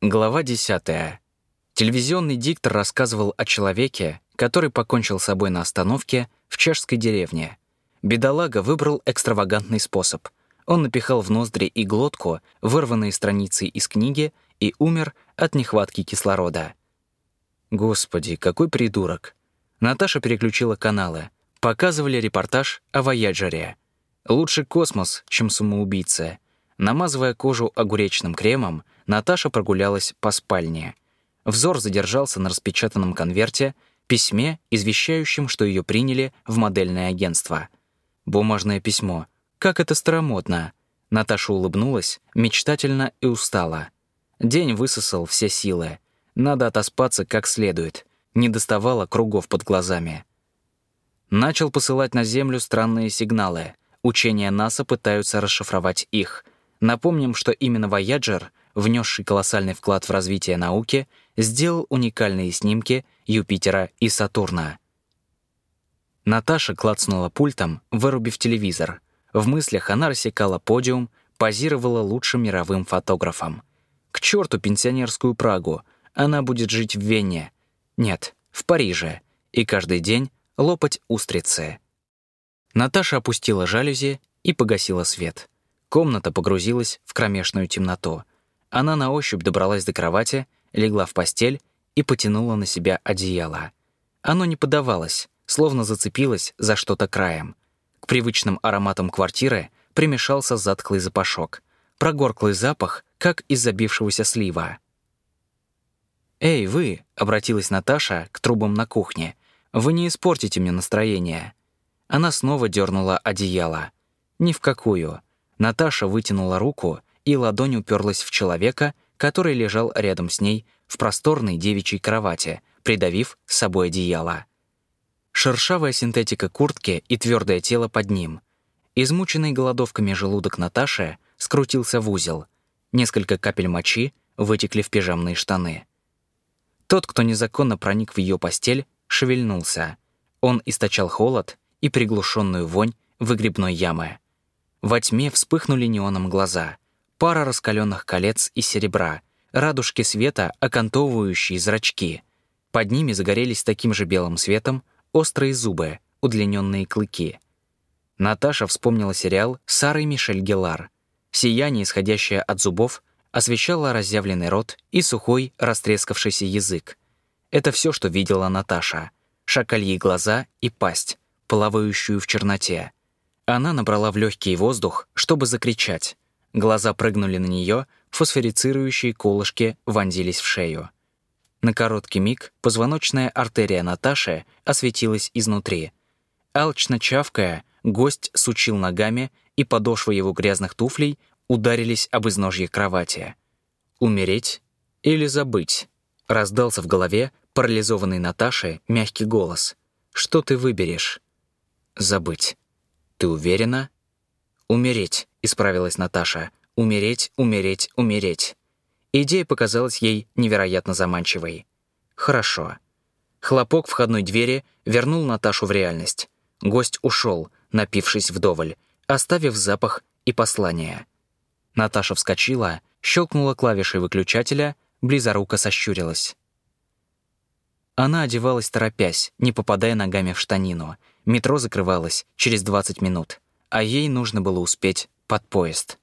Глава 10. Телевизионный диктор рассказывал о человеке, который покончил с собой на остановке в чешской деревне. Бедолага выбрал экстравагантный способ. Он напихал в ноздри и глотку вырванные страницы из книги и умер от нехватки кислорода. Господи, какой придурок. Наташа переключила каналы. Показывали репортаж о Вояджере. Лучше космос, чем самоубийца. Намазывая кожу огуречным кремом, Наташа прогулялась по спальне. Взор задержался на распечатанном конверте, письме, извещающем, что ее приняли в модельное агентство. Бумажное письмо. Как это старомодно. Наташа улыбнулась, мечтательно и устала. День высосал все силы. Надо отоспаться как следует. Не доставало кругов под глазами. Начал посылать на Землю странные сигналы. Учения НАСА пытаются расшифровать их. Напомним, что именно Voyager внесший колоссальный вклад в развитие науки, сделал уникальные снимки Юпитера и Сатурна. Наташа клацнула пультом, вырубив телевизор. В мыслях она рассекала подиум, позировала лучшим мировым фотографом. К черту пенсионерскую Прагу, она будет жить в Вене. Нет, в Париже. И каждый день лопать устрицы. Наташа опустила жалюзи и погасила свет. Комната погрузилась в кромешную темноту. Она на ощупь добралась до кровати, легла в постель и потянула на себя одеяло. Оно не подавалось, словно зацепилось за что-то краем. К привычным ароматам квартиры примешался затхлый запашок. Прогорклый запах, как из забившегося слива. «Эй, вы!» — обратилась Наташа к трубам на кухне. «Вы не испортите мне настроение». Она снова дернула одеяло. Ни в какую. Наташа вытянула руку и ладонь уперлась в человека, который лежал рядом с ней в просторной девичьей кровати, придавив с собой одеяло. Шершавая синтетика куртки и твердое тело под ним. Измученный голодовками желудок Наташи скрутился в узел. Несколько капель мочи вытекли в пижамные штаны. Тот, кто незаконно проник в ее постель, шевельнулся. Он источал холод и приглушенную вонь выгребной ямы. Во тьме вспыхнули неоном глаза — пара раскаленных колец из серебра, радужки света, окантовывающие зрачки. Под ними загорелись таким же белым светом острые зубы, удлиненные клыки. Наташа вспомнила сериал Сары Мишель Гелар. Сияние, исходящее от зубов, освещало разъявленный рот и сухой, растрескавшийся язык. Это все, что видела Наташа. Шакальи глаза и пасть, плавающую в черноте. Она набрала в легкий воздух, чтобы закричать. Глаза прыгнули на нее, фосфорицирующие колышки вонзились в шею. На короткий миг позвоночная артерия Наташи осветилась изнутри. Алчно чавкая, гость сучил ногами, и подошвы его грязных туфлей ударились об изножье кровати. «Умереть или забыть?» — раздался в голове парализованный Наташи мягкий голос. «Что ты выберешь?» «Забыть. Ты уверена?» «Умереть», — исправилась Наташа. «Умереть, умереть, умереть». Идея показалась ей невероятно заманчивой. «Хорошо». Хлопок входной двери вернул Наташу в реальность. Гость ушел, напившись вдоволь, оставив запах и послание. Наташа вскочила, щелкнула клавишей выключателя, близоруко сощурилась. Она одевалась торопясь, не попадая ногами в штанину. Метро закрывалось через 20 минут а ей нужно было успеть под поезд.